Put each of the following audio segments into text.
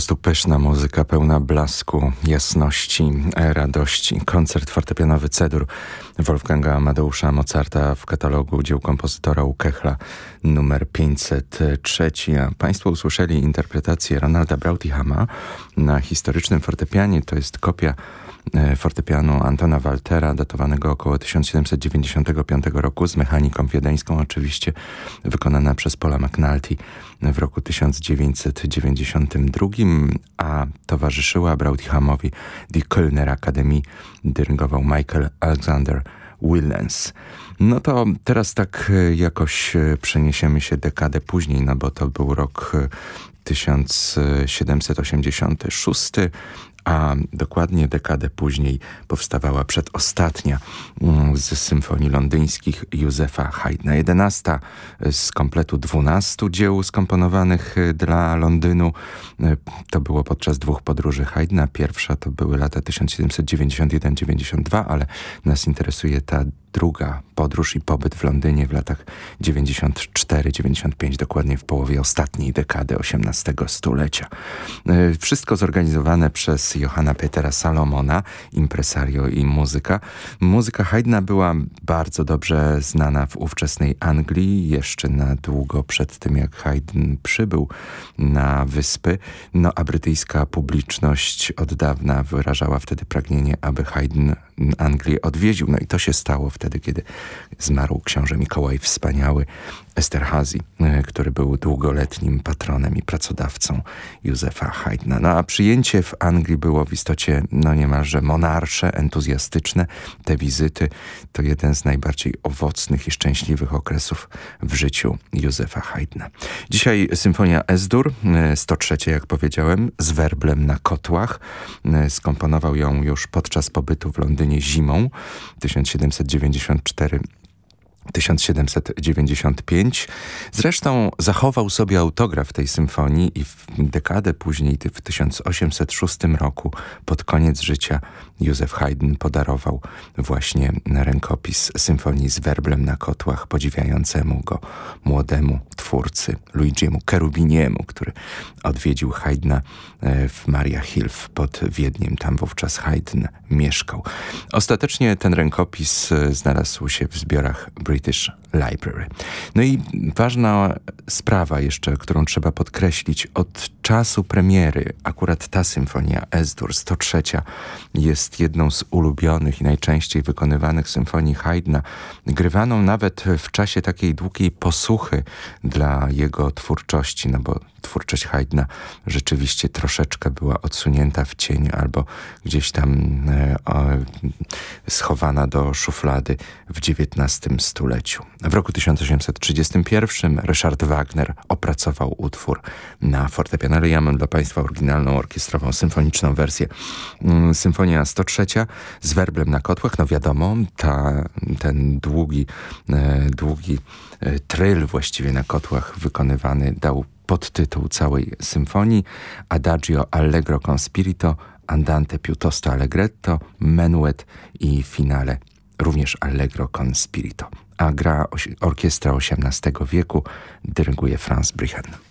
prostu pyszna muzyka, pełna blasku, jasności, radości. Koncert fortepianowy Cedur Wolfganga Amadeusza Mozarta w katalogu dzieł kompozytora Ukechla numer 503. A Państwo usłyszeli interpretację Ronalda Brautihama na historycznym fortepianie. To jest kopia fortepianu Antona Waltera, datowanego około 1795 roku, z mechaniką wiedeńską oczywiście, wykonana przez Paula McNulty w roku 1992, a towarzyszyła Brautihamowi Die Kölner Akademii, dyrygował Michael Alexander Willens. No to teraz tak e, jakoś e, przeniesiemy się dekadę później, no bo to był rok 1786, a dokładnie dekadę później powstawała przedostatnia mm, z symfonii londyńskich Józefa Haydna. Jedenasta z kompletu dwunastu dzieł skomponowanych y, dla Londynu. Y, to było podczas dwóch podróży Haydna. Pierwsza to były lata 1791-92, ale nas interesuje ta druga podróż i pobyt w Londynie w latach 94-95, dokładnie w połowie ostatniej dekady XVIII stulecia. E, wszystko zorganizowane przez Johanna Petera Salomona, impresario i muzyka. Muzyka Haydna była bardzo dobrze znana w ówczesnej Anglii, jeszcze na długo przed tym, jak Haydn przybył na wyspy, no a brytyjska publiczność od dawna wyrażała wtedy pragnienie, aby Haydn Anglię odwiedził. No i to się stało wtedy, kiedy zmarł książę Mikołaj Wspaniały, Esterhazy, e, który był długoletnim patronem i pracodawcą Józefa Haydna. No a przyjęcie w Anglii było w istocie no niemalże monarsze, entuzjastyczne. Te wizyty to jeden z najbardziej owocnych i szczęśliwych okresów w życiu Józefa Haydna. Dzisiaj Symfonia S-dur, 103 e, jak powiedziałem, z werblem na kotłach. E, skomponował ją już podczas pobytu w Londynie zimą 1794 1795. Zresztą zachował sobie autograf tej symfonii i w dekadę później, w 1806 roku, pod koniec życia, Józef Haydn podarował właśnie rękopis symfonii z werblem na kotłach podziwiającemu go młodemu twórcy Luigiemu Cherubiniemu, który odwiedził Haydna e, w Maria Hilf pod Wiedniem. Tam wówczas Haydn mieszkał. Ostatecznie ten rękopis e, znalazł się w zbiorach British Library. No i ważna sprawa jeszcze, którą trzeba podkreślić, od czasu premiery akurat ta symfonia S-dur 103 jest jedną z ulubionych i najczęściej wykonywanych symfonii Haydna, grywaną nawet w czasie takiej długiej posłuchy dla jego twórczości, no bo twórczość Haydna rzeczywiście troszeczkę była odsunięta w cień albo gdzieś tam e, schowana do szuflady w XIX stuleciu. W roku 1831 Ryszard Wagner opracował utwór na fortepian, ja mam dla Państwa oryginalną orkiestrową, symfoniczną wersję. Mm, Symfonia 103 z werblem na kotłach, no wiadomo, ta, ten długi, e, długi e, tryl właściwie na kotłach wykonywany dał podtytuł całej symfonii Adagio Allegro con Spirito, Andante piuttosto allegretto, Menuet i finale również Allegro con Spirito. A gra orkiestra XVIII wieku dyryguje Franz Brichen.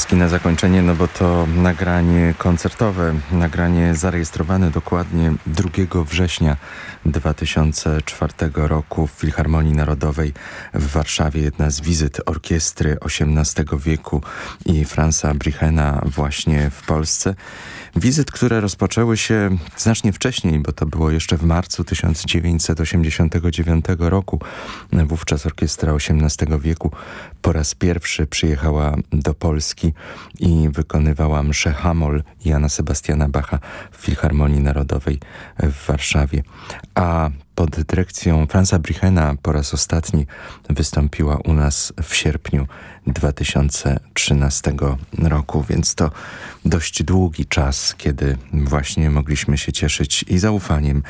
Oklaski na zakończenie, no bo to nagranie koncertowe, nagranie zarejestrowane dokładnie 2 września 2004 roku w Filharmonii Narodowej w Warszawie. Jedna z wizyt orkiestry XVIII wieku i Franza Brichena właśnie w Polsce. Wizyt, które rozpoczęły się znacznie wcześniej, bo to było jeszcze w marcu 1989 roku. Wówczas orkiestra XVIII wieku po raz pierwszy przyjechała do Polski i wykonywała mszę Hamol Jana Sebastiana Bacha w Filharmonii Narodowej w Warszawie. A pod dyrekcją Franza Brichena po raz ostatni wystąpiła u nas w sierpniu 2013 roku, więc to dość długi czas, kiedy właśnie mogliśmy się cieszyć i zaufaniem,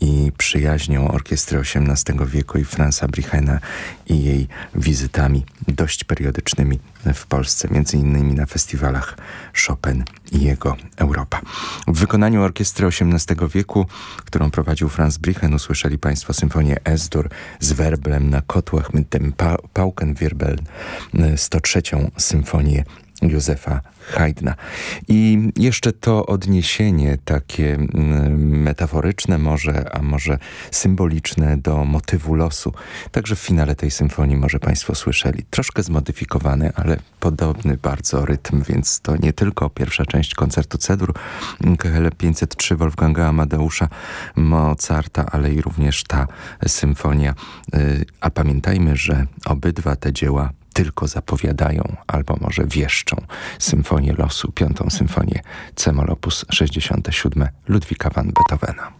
i przyjaźnią orkiestry XVIII wieku i Franza Brichena i jej wizytami dość periodycznymi w Polsce, między innymi na festiwalach Chopin i jego Europa. W wykonaniu orkiestry XVIII wieku, którą prowadził Franz Brichen, usłyszeli Państwo symfonię Esdur z werblem na kotłach, mit dem Paukenwirbel, 103. symfonię Józefa Haydna. I jeszcze to odniesienie takie mm, metaforyczne może, a może symboliczne do motywu losu. Także w finale tej symfonii może Państwo słyszeli. Troszkę zmodyfikowany, ale podobny bardzo rytm, więc to nie tylko pierwsza część koncertu Cedur KHL 503 Wolfganga Amadeusza Mozarta, ale i również ta symfonia. Y, a pamiętajmy, że obydwa te dzieła tylko zapowiadają albo może wieszczą symfonię losu, piątą symfonię C-moll op. 67 Ludwika van Beethovena.